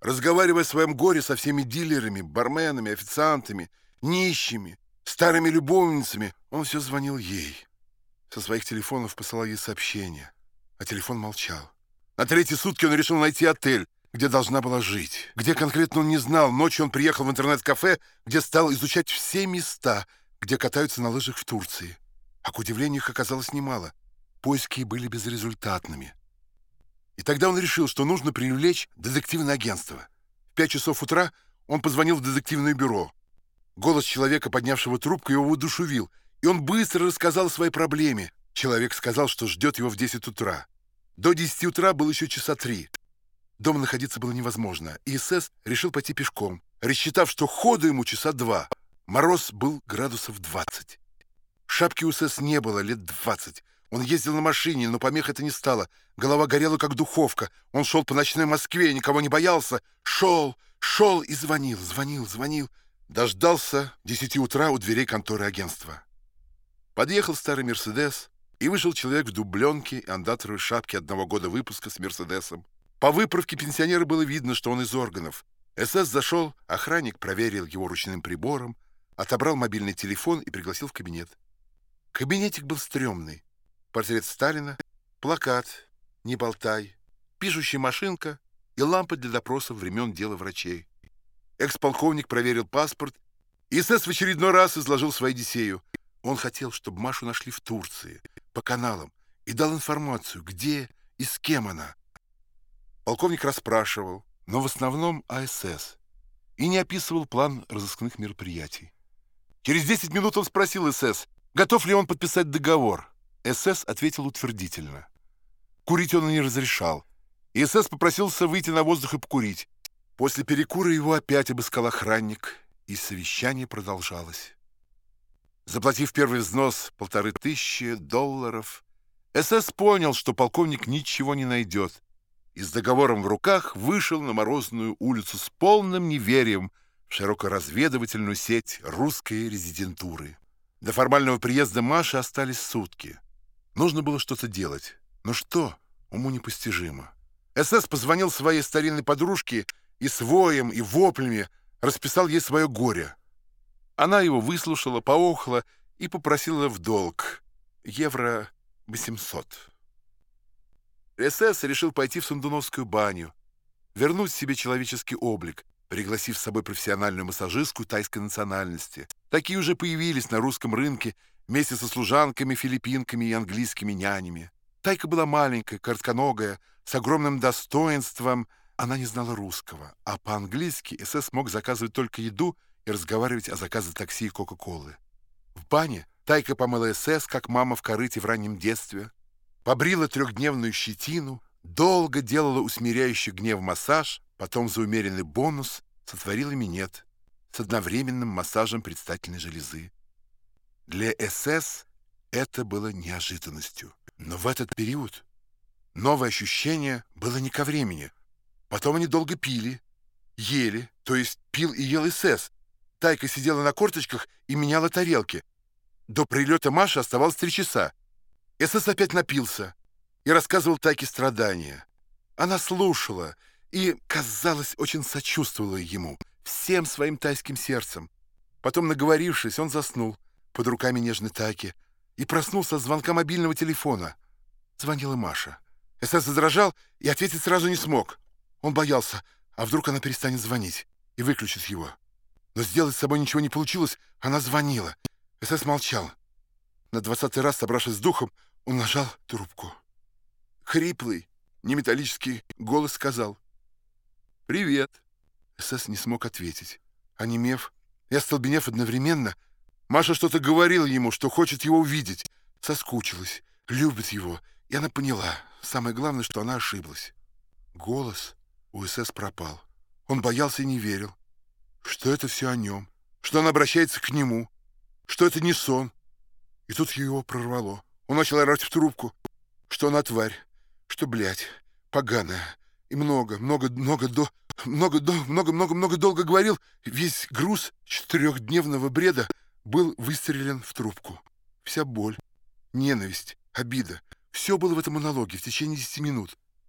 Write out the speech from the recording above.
Разговаривая о своем горе со всеми дилерами, барменами, официантами, нищими, старыми любовницами, он все звонил ей. Со своих телефонов посылал ей сообщения, а телефон молчал. На третьи сутки он решил найти отель, где должна была жить. Где конкретно он не знал. Ночью он приехал в интернет-кафе, где стал изучать все места, где катаются на лыжах в Турции. А к удивлению их оказалось немало. Поиски были безрезультатными. И тогда он решил, что нужно привлечь детективное агентство. В пять часов утра он позвонил в детективное бюро. Голос человека, поднявшего трубку, его воодушевил, и он быстро рассказал о своей проблеме. Человек сказал, что ждет его в 10 утра. До 10 утра было еще часа три. Дома находиться было невозможно, и СС решил пойти пешком, рассчитав, что ходу ему часа два. Мороз был градусов 20. Шапки у СС не было лет 20. Он ездил на машине, но помех это не стало. Голова горела, как духовка. Он шел по ночной Москве, никого не боялся. Шел, шел и звонил, звонил, звонил. Дождался 10 утра у дверей конторы агентства. Подъехал старый «Мерседес», и вышел человек в дубленке и андаторовой шапке одного года выпуска с «Мерседесом». По выправке пенсионера было видно, что он из органов. СС зашел, охранник проверил его ручным прибором, отобрал мобильный телефон и пригласил в кабинет. Кабинетик был стрёмный. Портрет Сталина, плакат «Не болтай», пишущая машинка и лампа для допросов времен дела врачей. Экс-полковник проверил паспорт, и СС в очередной раз изложил свою Одиссею. Он хотел, чтобы Машу нашли в Турции, по каналам, и дал информацию, где и с кем она. Полковник расспрашивал, но в основном АСС, и не описывал план разыскных мероприятий. Через 10 минут он спросил СС, готов ли он подписать договор. СС ответил утвердительно. Курить он не разрешал. И СС попросился выйти на воздух и покурить. После перекура его опять обыскал охранник, и совещание продолжалось. Заплатив первый взнос полторы тысячи долларов, СС понял, что полковник ничего не найдет, и с договором в руках вышел на Морозную улицу с полным неверием в широкоразведывательную сеть русской резидентуры. До формального приезда Маши остались сутки. Нужно было что-то делать. Но что? Уму непостижимо. СС позвонил своей старинной подружке и с воем, и воплями расписал ей свое горе. Она его выслушала, поохла и попросила в долг евро 800. СС решил пойти в Сундуновскую баню, вернуть себе человеческий облик, пригласив с собой профессиональную массажистку тайской национальности. Такие уже появились на русском рынке вместе со служанками, филиппинками и английскими нянями. Тайка была маленькая, коротконогая, с огромным достоинством. Она не знала русского, а по-английски СС мог заказывать только еду и разговаривать о заказе такси и Кока-Колы. В бане Тайка помыла СС, как мама в корыте в раннем детстве, побрила трехдневную щетину, долго делала усмиряющий гнев массаж, потом за умеренный бонус сотворила минет с одновременным массажем предстательной железы. Для СС это было неожиданностью. Но в этот период новое ощущение было не ко времени. Потом они долго пили, ели, то есть пил и ел СС. Тайка сидела на корточках и меняла тарелки. До прилета Маши оставалось три часа. СС опять напился и рассказывал Тайке страдания. Она слушала и, казалось, очень сочувствовала ему, всем своим тайским сердцем. Потом, наговорившись, он заснул под руками нежной Тайки и проснулся от звонка мобильного телефона. Звонила Маша. СС задрожал и ответить сразу не смог. Он боялся, а вдруг она перестанет звонить и выключит его. Но сделать с собой ничего не получилось, она звонила. СС молчал. На двадцатый раз, собравшись с духом, он нажал трубку. Хриплый, неметаллический голос сказал «Привет». СС не смог ответить. Онемев и остолбенев одновременно, Маша что-то говорила ему, что хочет его увидеть. Соскучилась, любит его, и она поняла. Самое главное, что она ошиблась. Голос у СС пропал. Он боялся и не верил, что это все о нем, что она обращается к нему, что это не сон. И тут его прорвало. Он начал орать в трубку, что она тварь, что, блядь, поганая. И много, много, много до... Много, до, много, много, много долго говорил. Весь груз четырехдневного бреда был выстрелен в трубку. Вся боль, ненависть, обида. Все было в этом монологе в течение десяти минут.